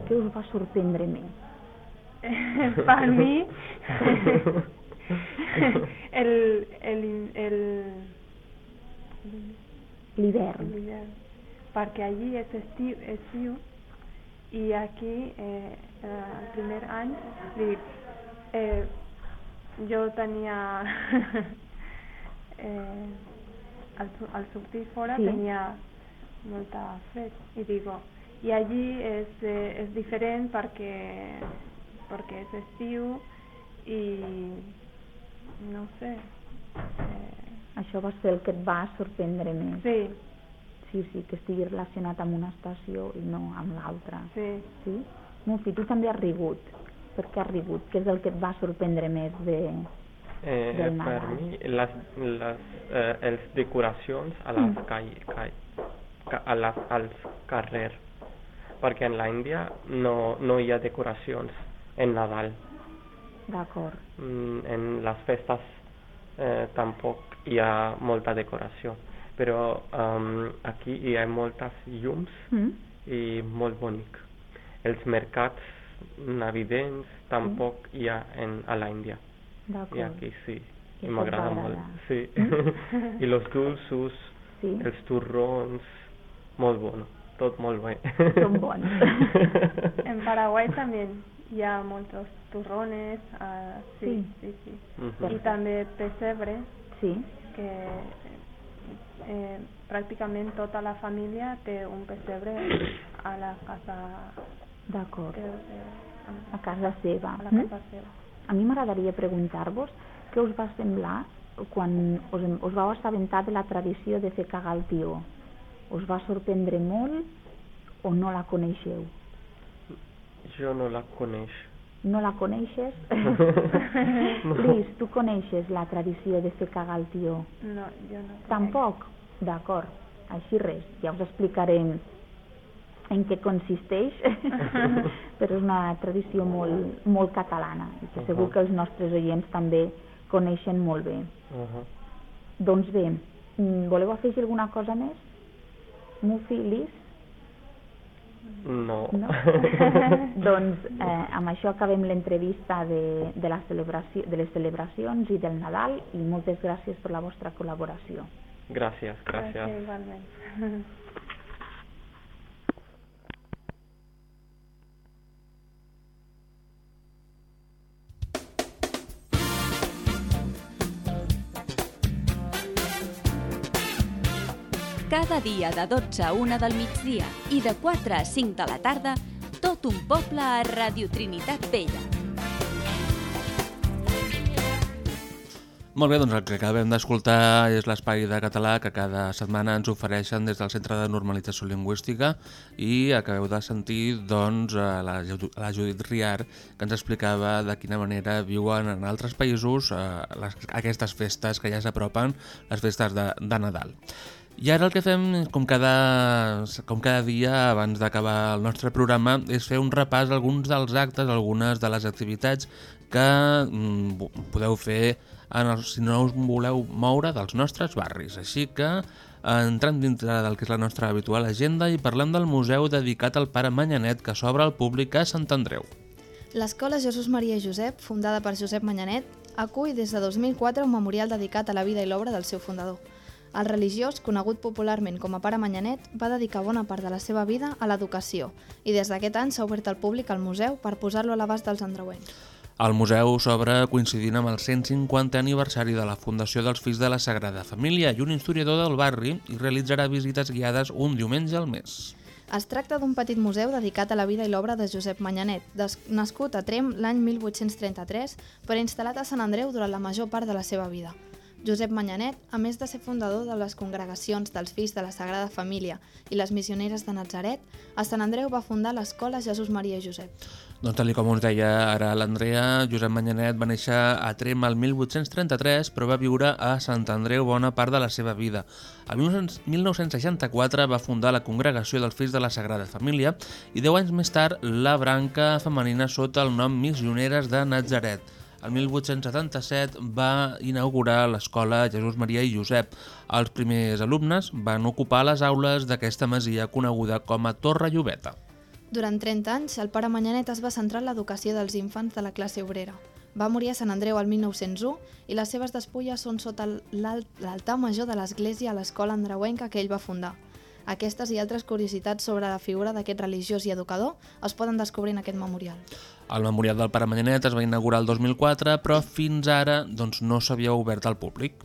Què us va sorprendre més? per mi el, el, el, L'hivern. l'hivern, perquè allí és estiu, estiu i aquí eh, eh, el primer any dic, eh, jo tenia eh, al, su- al sortir fora Sí. tenia molta fred i digo i allí és, eh, és diferent perquè perquè és estiu i no ho sé eh, Això va ser el que et va sorprendre més. sí, Sí, sí, que estigui relacionat amb una estació i no amb l'altra. sí Sí? Mufi, tu també has rigut. Per què has rigut? Què és el que et va sorprendre més de... Eh, del per Nadal. mi, les, les, eh, els decoracions a les Mm. calle, calle, ca, a les, als carrers, perquè en l'Índia no, no hi ha decoracions en Nadal. D'acord. Mm, en les festes eh, tampoc hi ha molta decoració, però um, aquí hi ha moltes llums Mm? i molt bonic. Els mercats tampoc hi ha en, a. D'acord. I aquí sí, I m'agrada molt. agradar. Sí. Mm? I los dulços, Sí. els turrons, molt bon, tot molt bé. Són bons. En Paraguay también hi ha molts turrones, ah, sí, sí, sí. Mhm. I també pessebre, Sí. que eh, pràcticament tota la família té un pessebre a la casa D'acord. eh, A casa seva. a la Mm? casa seva. A mi m'agradaria preguntar-vos què us va semblar quan us, us vau assabentar de la tradició de fer cagar el tió. Us va sorprendre molt o no la coneixeu? Jo no la coneix. No la coneixes? No. Lis, tu coneixes la tradició de fer cagar el tió? No, jo no. Tampoc? D'acord. Així res, ja us explicarem en què consisteix, però és una tradició molt, molt catalana i que segur que els nostres oients també coneixen molt bé. Uh -huh. Doncs bé, mm, voleu afegir alguna cosa més? Mufi, Lis? No. No? doncs eh, amb això acabem l'entrevista de, de, la celebració, de les celebracions i del Nadal i moltes gràcies per la vostra col·laboració. Gràcies, gràcies. Gràcies, igualment. Cada dia de 12 a 1 del migdia i de 4 a 5 de la tarda, tot un poble a Radio Trinitat Vella. Molt bé, doncs el que acabem d'escoltar és l'espai de català que cada setmana ens ofereixen des del Centre de Normalització Lingüística i acabeu de sentir doncs, la, la Judit Riar que ens explicava de quina manera viuen en altres països eh, les, aquestes festes que ja s'apropen, les festes de, de Nadal. I ara el que fem, com cada, com cada dia abans d'acabar el nostre programa, és fer un repàs alguns dels actes, algunes de les activitats que mm, podeu fer en els, si no us voleu moure dels nostres barris. Així que entrem dintre del que és la nostra habitual agenda i parlem del museu dedicat al pare Manyanet que s'obre al públic a Sant Andreu. L'escola Jesús Maria Josep, fundada per Josep Manyanet, acull des de 2004 un memorial dedicat a la vida i l'obra del seu fundador. El religiós, conegut popularment com a pare Manyanet, va dedicar bona part de la seva vida a l'educació i des d'aquest any s'ha obert al públic al museu per posar-lo a l'abast dels andreuencs. El museu s'obre coincidint amb el 150 aniversari de la Fundació dels Fills de la Sagrada Família i un historiador del barri i realitzarà visites guiades un diumenge al mes. Es tracta d'un petit museu dedicat a la vida i l'obra de Josep Manyanet, nascut a Trem l'any 1833, però instal·lat a Sant Andreu durant la major part de la seva vida. Josep Manyanet, a més de ser fundador de les congregacions dels Fills de la Sagrada Família i les Missioneres de Nazaret, a Sant Andreu va fundar l'escola Jesús Maria Josep. Doncs tal com us deia ara l'Andrea, Josep Manyanet va néixer a Trem el 1833, però va viure a Sant Andreu bona part de la seva vida. El 1964 va fundar la Congregació dels Fills de la Sagrada Família i 10 anys més tard la branca femenina sota el nom Missioneres de Nazaret. El 1877 va inaugurar l'escola Jesús Maria i Josep. Els primers alumnes van ocupar les aules d'aquesta masia coneguda com a Torre Llobeta. Durant 30 anys, el pare Manyanet es va centrar en l'educació dels infants de la classe obrera. Va morir a Sant Andreu el 1901 i les seves despulles són sota l'alt- l'altar major de l'església a l'escola andreuenca que ell va fundar. Aquestes i altres curiositats sobre la figura d'aquest religiós i educador es poden descobrir en aquest memorial. El memorial del Pare Manyanet es va inaugurar el 2004, però fins ara doncs, no s'havia obert al públic.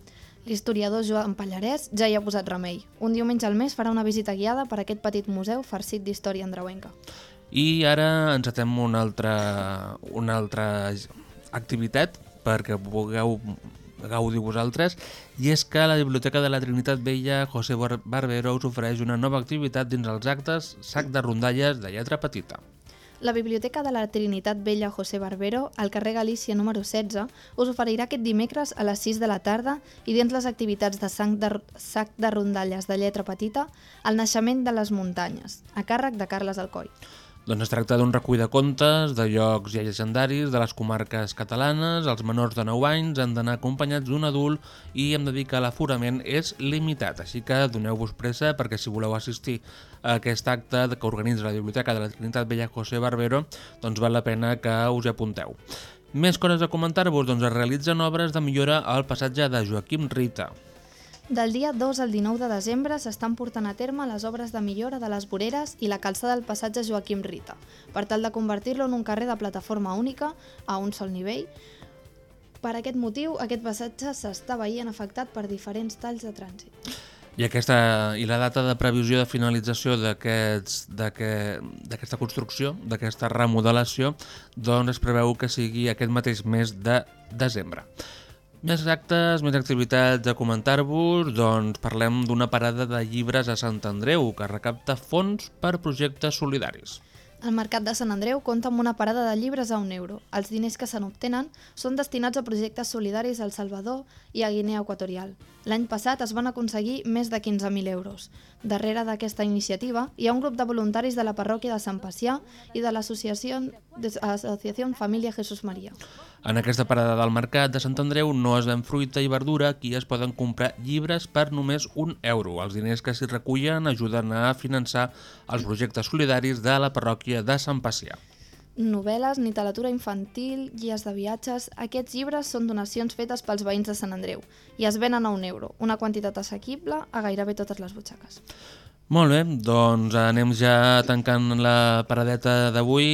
L'historiador Joan Pallarès ja hi ha posat remei. Un diumenge al mes farà una visita guiada per aquest petit museu farcit d'història andreuenca. I ara ens atem una altra, una altra activitat perquè pugueu gaudir vosaltres i és que la Biblioteca de la Trinitat Vella José Bar- Barbero us ofereix una nova activitat dins els actes Sac de rondalles de lletra petita. La Biblioteca de la Trinitat Vella José Barbero, al carrer Galícia número 16, us oferirà aquest dimecres a les 6 de la tarda i dins les activitats de sac de, sac de rondalles de lletra petita, el naixement de les muntanyes, a càrrec de Carles Alcoi. Doncs es tracta d'un recull de contes, de llocs ja llegendaris, de les comarques catalanes, els menors de 9 anys han d'anar acompanyats d'un adult i hem de dir que l'aforament és limitat, així que doneu-vos pressa perquè si voleu assistir a aquest acte que organitza la Biblioteca de la Trinitat Vella José Barbero, doncs val la pena que us apunteu. Més coses a comentar-vos, doncs es realitzen obres de millora al passatge de Joaquim Rita. Del dia 2 al 19 de desembre s'estan portant a terme les obres de millora de les voreres i la calçada del passatge Joaquim Rita, per tal de convertir-lo en un carrer de plataforma única a un sol nivell. Per aquest motiu, aquest passatge s'està veient afectat per diferents talls de trànsit. I, aquesta, I la data de previsió de finalització d'aquesta construcció, d'aquesta remodelació, doncs es preveu que sigui aquest mateix mes de desembre. Més actes, més activitats a comentar-vos, doncs parlem d'una parada de llibres a Sant Andreu que recapta fons per projectes solidaris. El Mercat de Sant Andreu compta amb una parada de llibres a un euro. Els diners que se n'obtenen són destinats a projectes solidaris al Salvador i a Guinea Equatorial. L'any passat es van aconseguir més de 15.000 euros. Darrere d'aquesta iniciativa hi ha un grup de voluntaris de la parròquia de Sant Pacià i de l'associació Família Jesús Maria. En aquesta parada del mercat de Sant Andreu no es ven fruita i verdura, aquí es poden comprar llibres per només un euro. Els diners que s'hi recullen ajuden a finançar els projectes solidaris de la parròquia de Sant Pacià. Novel·les, literatura infantil, guies de viatges... Aquests llibres són donacions fetes pels veïns de Sant Andreu i es venen a un euro, una quantitat assequible a gairebé totes les butxaques. Molt bé, doncs anem ja tancant la paradeta d'avui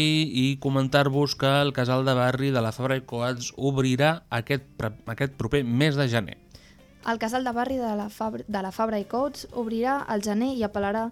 i comentar-vos que el casal de barri de la Fabra i Coats obrirà aquest, aquest proper mes de gener. El casal de barri de la, Fabra, de la Fabra i Coats obrirà al gener i apel·larà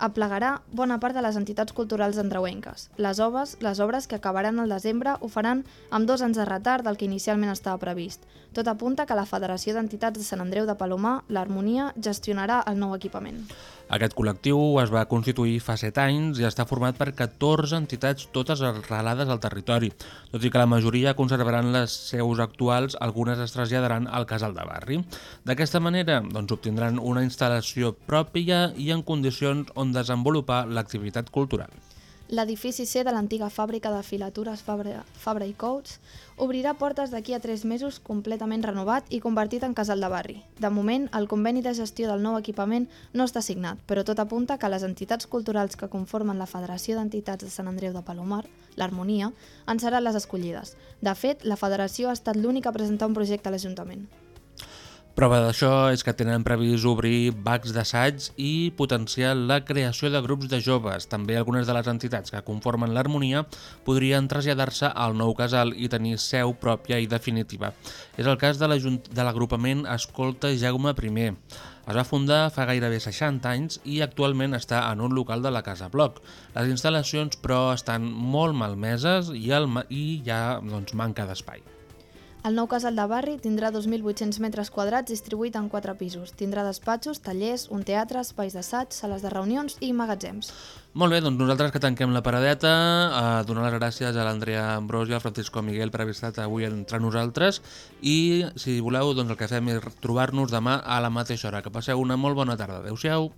aplegarà bona part de les entitats culturals andreuenques. Les obres, les obres que acabaran al desembre ho faran amb dos anys de retard del que inicialment estava previst. Tot apunta que la Federació d'Entitats de Sant Andreu de Palomar, l'Harmonia, gestionarà el nou equipament. Aquest col·lectiu es va constituir fa 7 anys i està format per 14 entitats totes arrelades al territori. Tot i que la majoria conservaran les seus actuals, algunes es traslladaran al casal de barri. D'aquesta manera doncs, obtindran una instal·lació pròpia i en condicions on desenvolupar l'activitat cultural. L'edifici C de l'antiga fàbrica de filatures Fabra, Fabra i Coats obrirà portes d'aquí a 3 mesos completament renovat i convertit en casal de barri. De moment, el conveni de gestió del nou equipament no està signat, però tot apunta que les entitats culturals que conformen la Federació d'Entitats de Sant Andreu de Palomar, l'Harmonia, en seran les escollides. De fet, la federació ha estat l'única a presentar un projecte a l'Ajuntament. Prova d'això és que tenen previst obrir bacs d'assaig i potenciar la creació de grups de joves. També algunes de les entitats que conformen l'harmonia podrien traslladar-se al nou casal i tenir seu pròpia i definitiva. És el cas de l'agrupament Escolta Jaume I. Es va fundar fa gairebé 60 anys i actualment està en un local de la Casa Bloc. Les instal·lacions, però, estan molt malmeses i, el, i ha doncs, manca d'espai. El nou casal de barri tindrà 2.800 metres quadrats distribuït en 4 pisos. Tindrà despatxos, tallers, un teatre, espais d'assaig, sales de reunions i magatzems. Molt bé, doncs nosaltres que tanquem la paradeta, eh, donar les gràcies a l'Andrea Ambròs i al Francisco Miguel per haver estat avui entre nosaltres i si voleu doncs el que fem és trobar-nos demà a la mateixa hora. Que passeu una molt bona tarda. Adéu-siau.